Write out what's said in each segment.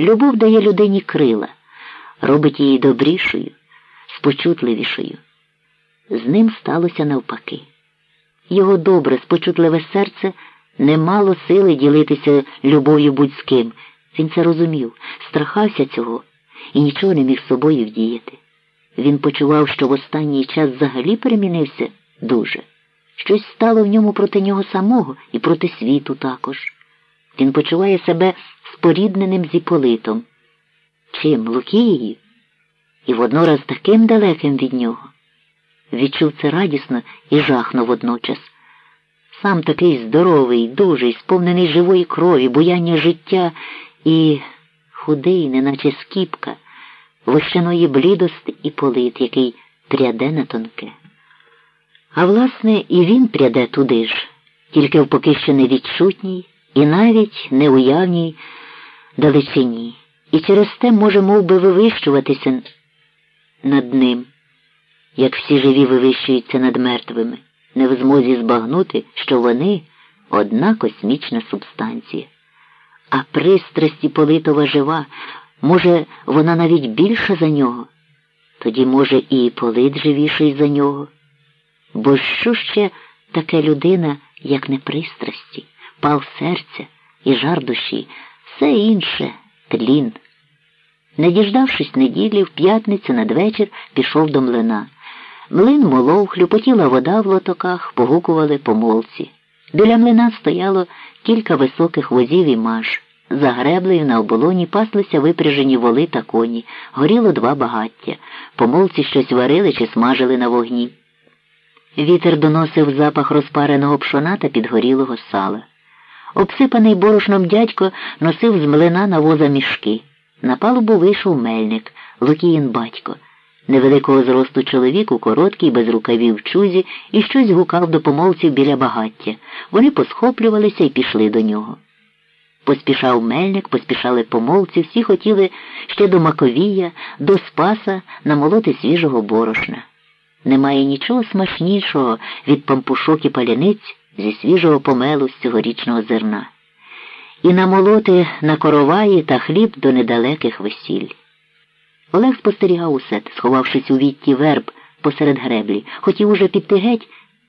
Любов дає людині крила, робить її добрішою, спочутливішою. З ним сталося навпаки. Його добре, спочутливе серце не мало сили ділитися любов'ю будь з ким. Він це розумів, страхався цього і нічого не міг собою вдіяти. Він почував, що в останній час взагалі перемінився дуже. Щось стало в ньому проти нього самого і проти світу також. Він почуває себе спорідненим з Іполитом. Чим Лукією? І воднораз таким далеким від нього. Відчув це радісно і жахно водночас. Сам такий здоровий, дужий, сповнений живої крові, буяння життя і худий, неначе скіпка, вощаної блідости і полит, який пряде на тонке. А власне, і він пряде туди ж, тільки в поки що невідчутній і навіть неуявній далечині, і через те може мов би, вивищуватися над ним, як всі живі вивищуються над мертвими, не в змозі збагнути, що вони одна космічна субстанція. А пристрасті Политова жива, може, вона навіть більша за нього, тоді, може, і полит живіший за нього. Бо що ще таке людина, як не пристрасті, пал серця і жар душі, все інше тлін. Не діждавшись неділі, в п'ятницю надвечір пішов до млина. Млин молов, хлюпотіла вода в лотоках, погукували помолці. Біля млина стояло кілька високих возів і маш. За греблею на оболоні паслися випряжені воли та коні, горіло два багаття. Помолці щось варили чи смажили на вогні. Вітер доносив запах розпареного пшона та підгорілого сала. Обсипаний борошном дядько носив з млина на воза мішки. На палубу вийшов мельник, Лукіїн батько. Невеликого зросту чоловік у короткій, без рукавів чузі і щось гукав до помолців біля багаття. Вони посхоплювалися і пішли до нього. Поспішав мельник, поспішали помолці, всі хотіли ще до Маковія, до Спаса намолоти свіжого борошна. Немає нічого смачнішого від пампушок і паляниць зі свіжого помелу з цьогорічного зерна. І намолоти на короваї та хліб до недалеких весіль. Олег спостерігав усе, сховавшись у вітті верб посеред греблі, хотів уже піти геть,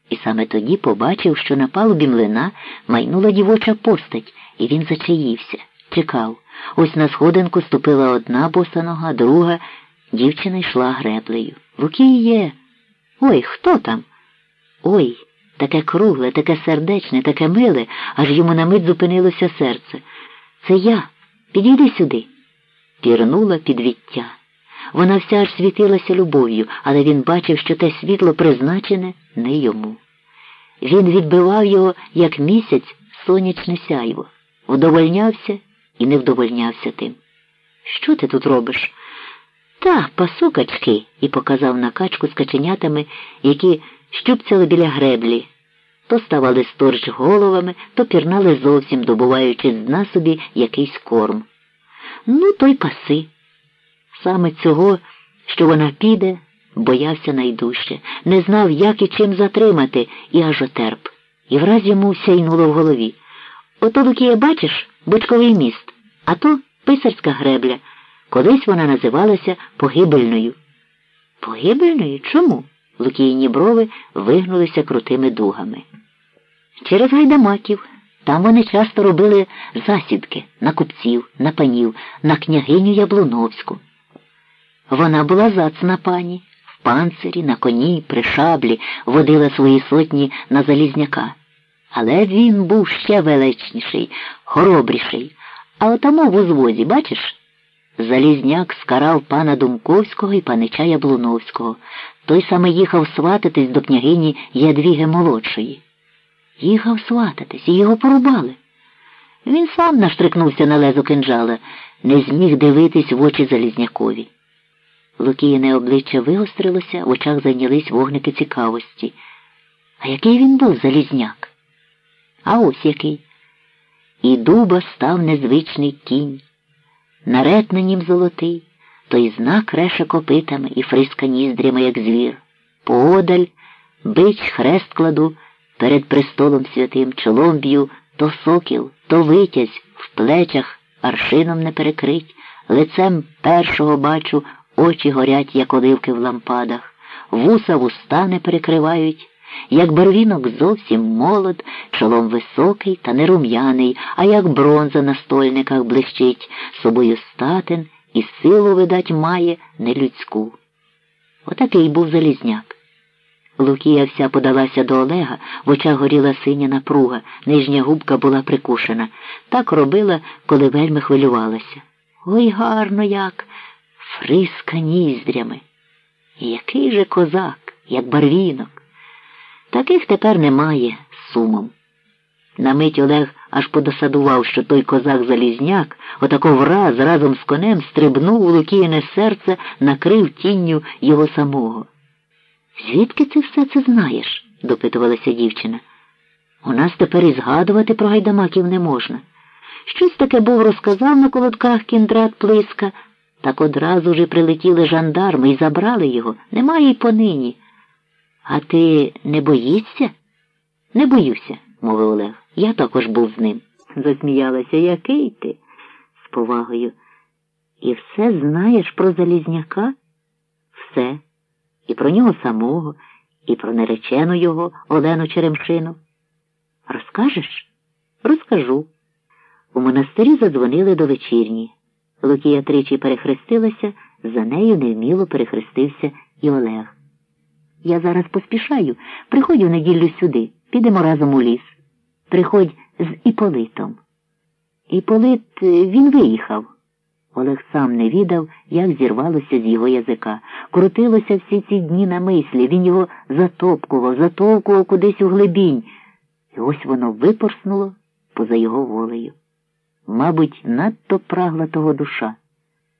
і саме тоді побачив, що на палубі млина майнула дівоча постать, і він зачаївся, чекав. Ось на сходинку ступила одна боса нога, друга. Дівчина йшла греблею. Лукіє. Ой, хто там? Ой, таке кругле, таке сердечне, таке миле, аж йому на мить зупинилося серце. Це я. Підійди сюди. Пірнула підвіття. Вона вся аж світилася любов'ю, але він бачив, що те світло призначене не йому. Він відбивав його, як місяць, сонячне сяйво, вдовольнявся і не вдовольнявся тим. Що ти тут робиш? Та, пасу качки, і показав на качку з каченятами, які щупцяли біля греблі. То ставали сторч головами, то пірнали зовсім, добуваючи з дна собі якийсь корм. Ну, то й паси. Саме цього, що вона піде, боявся найдужче, не знав, як і чим затримати, і аж отерп. І враз йому сяйнуло в голові. Ото Лукія, бачиш, бочковий міст, а то писарська гребля. Колись вона називалася погибельною. Погибельною? Чому? Лукійні брови вигнулися крутими дугами. Через гайдамаків. Там вони часто робили засідки на купців, на панів, на княгиню Яблуновську. Вона була зацна пані, в панцирі, на коні, при шаблі водила свої сотні на Залізняка. Але він був ще величніший, хоробріший. А отамо в узвозі, бачиш? Залізняк скарав пана Думковського і панича Яблуновського. Той саме їхав свататись до княгині Ядвіги Молодшої. Їхав свататись і його порубали. Він сам наштрикнувся на лезо кинджала, не зміг дивитись в очі Залізнякові. Лукіїне обличчя вигострилося, в очах зайнялись вогники цікавості. А який він був Залізняк? А ось який. І дуба став незвичний кінь. Нарет на нім золотий, той знак реше копитами і фриска ніздрями, як звір. Поодаль бич хрест кладу перед престолом святим чолом б'ю то сокіл, то витязь в плечах аршином не перекрить, лицем першого бачу очі горять, як оливки в лампадах, вуса вуста не перекривають, як барвінок зовсім молод, чолом високий та не рум'яний, а як бронза на стольниках блищить, собою статен і силу, видать, має нелюдську. Отакий був Залізняк. Лукія вся подалася до Олега, в очах горіла синя напруга, нижня губка була прикушена. Так робила, коли вельми хвилювалася. Ой, гарно як, фриска ніздрями. Який же козак, як барвінок. Таких тепер немає з сумом. На мить Олег аж подосадував, що той козак Залізняк отако враз разом з конем стрибнув у Лукіїне серце, накрив тінню його самого. Звідки ти все це знаєш? допитувалася дівчина. У нас тепер і згадувати про гайдамаків не можна. Щось таке був розказав на колодках кіндрат Плиска, так одразу ж прилетіли жандарми і забрали його. Немає й понині. А ти не боїшся? Не боюся, мовив Олег. Я також був з ним. Засміялася, який ти? з повагою. І все знаєш про Залізняка? Все. І про нього самого, і про наречену його Олену Черемшину. Розкажеш? Розкажу. У монастирі задзвонили до вечірні. Лукія тричі перехрестилася, за нею невміло перехрестився і Олег. Я зараз поспішаю, приходь у неділю сюди, підемо разом у ліс. Приходь з Іполитом. Іполит він виїхав. Олег сам не відав, як зірвалося з його язика. Крутилося всі ці дні на мислі, він його затопкував, затовкував кудись у глибінь. І ось воно випорснуло поза його волею. Мабуть, надто прагла того душа.